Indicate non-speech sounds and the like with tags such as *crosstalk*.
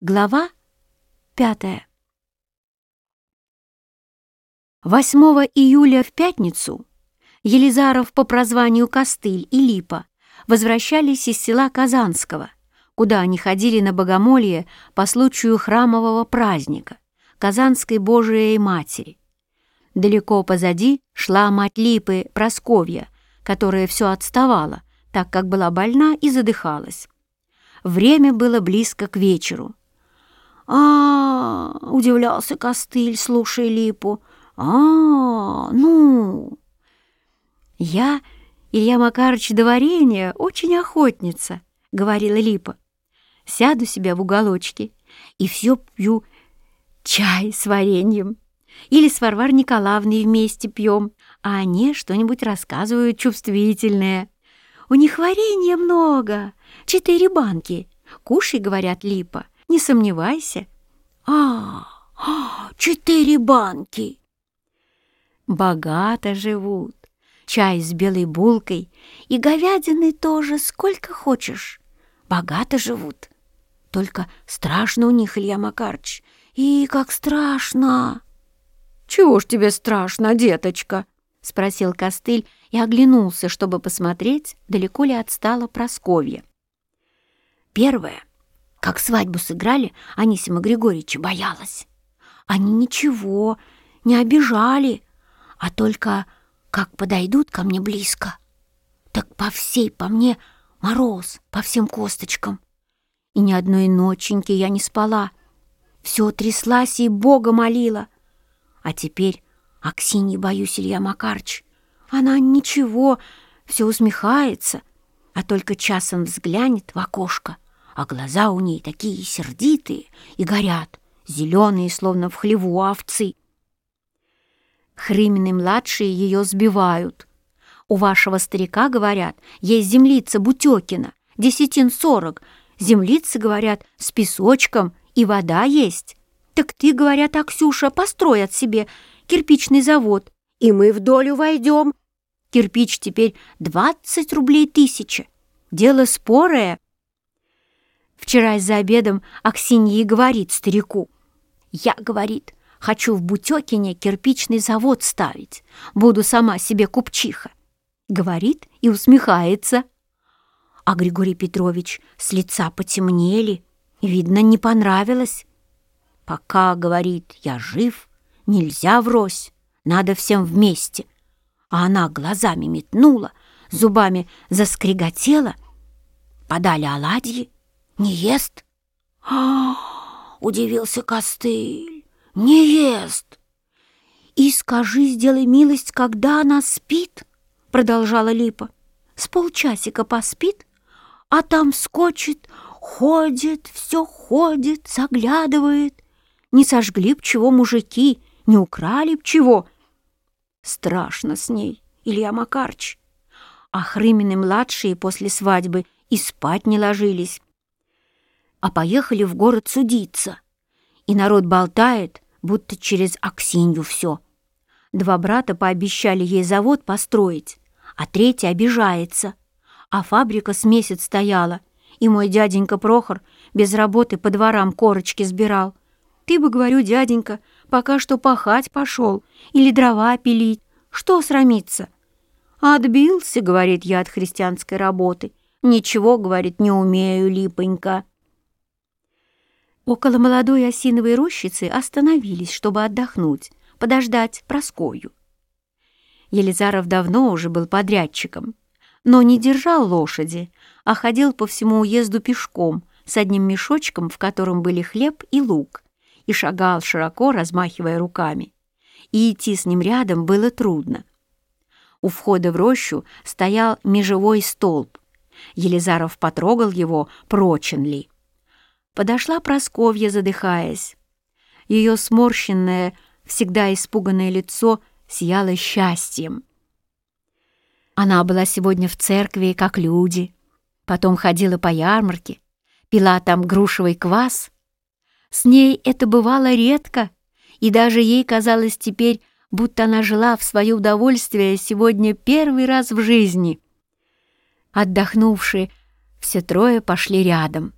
Глава пятая 8 июля в пятницу Елизаров по прозванию Костыль и Липа возвращались из села Казанского, куда они ходили на богомолье по случаю храмового праздника Казанской Божией Матери. Далеко позади шла мать Липы Просковья, которая все отставала, так как была больна и задыхалась. Время было близко к вечеру а, удивлялся Костыль, слушая Липу. а ну!» «Я, Илья Макарович Доварения, очень охотница», — говорила Липа. «Сяду себя в уголочке и все пью чай с вареньем. Или с Варвар Николаевной вместе пьем, а они что-нибудь рассказывают чувствительное. У них варенья много, четыре банки. Кушай, — говорят Липа, — не сомневайся. А, а, четыре банки. Богато живут. Чай с белой булкой и говядины тоже сколько хочешь. Богато живут. Только страшно у них, Илья Макарыч. И как страшно. «Чего ж тебе страшно, деточка?» — спросил Костыль и оглянулся, чтобы посмотреть, далеко ли отстала Просковья. Первое как свадьбу сыграли, Анисима Григорьевича боялась. Они ничего, не обижали, а только как подойдут ко мне близко, так по всей, по мне мороз, по всем косточкам. И ни одной ноченьки я не спала, все тряслась и Бога молила. А теперь Аксиньи боюсь, Илья Макарыч. Она ничего, все усмехается, а только часом взглянет в окошко — а глаза у ней такие сердитые и горят, зеленые, словно в хлеву овцы. Хрымины-младшие ее сбивают. У вашего старика, говорят, есть землица Бутекина, десятин сорок. Землицы, говорят, с песочком и вода есть. Так ты, говорят, Аксюша, построят себе кирпичный завод, и мы в долю войдем. Кирпич теперь двадцать рублей тысяча. Дело спорое. Вчера за обедом Аксиньи говорит старику. «Я, — говорит, — хочу в Бутёкине кирпичный завод ставить. Буду сама себе купчиха». Говорит и усмехается. А Григорий Петрович с лица потемнели. Видно, не понравилось. «Пока, — говорит, — я жив, нельзя врозь, надо всем вместе». А она глазами метнула, зубами заскриготела. Подали оладьи, не ест? *gasps* Удивился Костыль. Не ест. И скажи, сделай милость, когда она спит, продолжала Липа. С полчасика поспит, а там скочит, ходит, все ходит, заглядывает. Не сожгли б чего мужики, не украли б чего. Страшно с ней, Илья Макарч. А Хрымины-младшие после свадьбы и спать не ложились а поехали в город судиться. И народ болтает, будто через Аксинью все. Два брата пообещали ей завод построить, а третий обижается. А фабрика с месяц стояла, и мой дяденька Прохор без работы по дворам корочки сбирал. Ты бы, говорю, дяденька, пока что пахать пошел или дрова пилить. Что срамиться? Отбился, говорит я, от христианской работы. Ничего, говорит, не умею, липонька. Около молодой осиновой рощицы остановились, чтобы отдохнуть, подождать Проскою. Елизаров давно уже был подрядчиком, но не держал лошади, а ходил по всему уезду пешком с одним мешочком, в котором были хлеб и лук, и шагал широко, размахивая руками. И идти с ним рядом было трудно. У входа в рощу стоял межевой столб. Елизаров потрогал его, прочен ли. Подошла Просковья, задыхаясь. Ее сморщенное, всегда испуганное лицо сияло счастьем. Она была сегодня в церкви, как люди. Потом ходила по ярмарке, пила там грушевый квас. С ней это бывало редко, и даже ей казалось теперь, будто она жила в свое удовольствие сегодня первый раз в жизни. Отдохнувшие, все трое пошли рядом —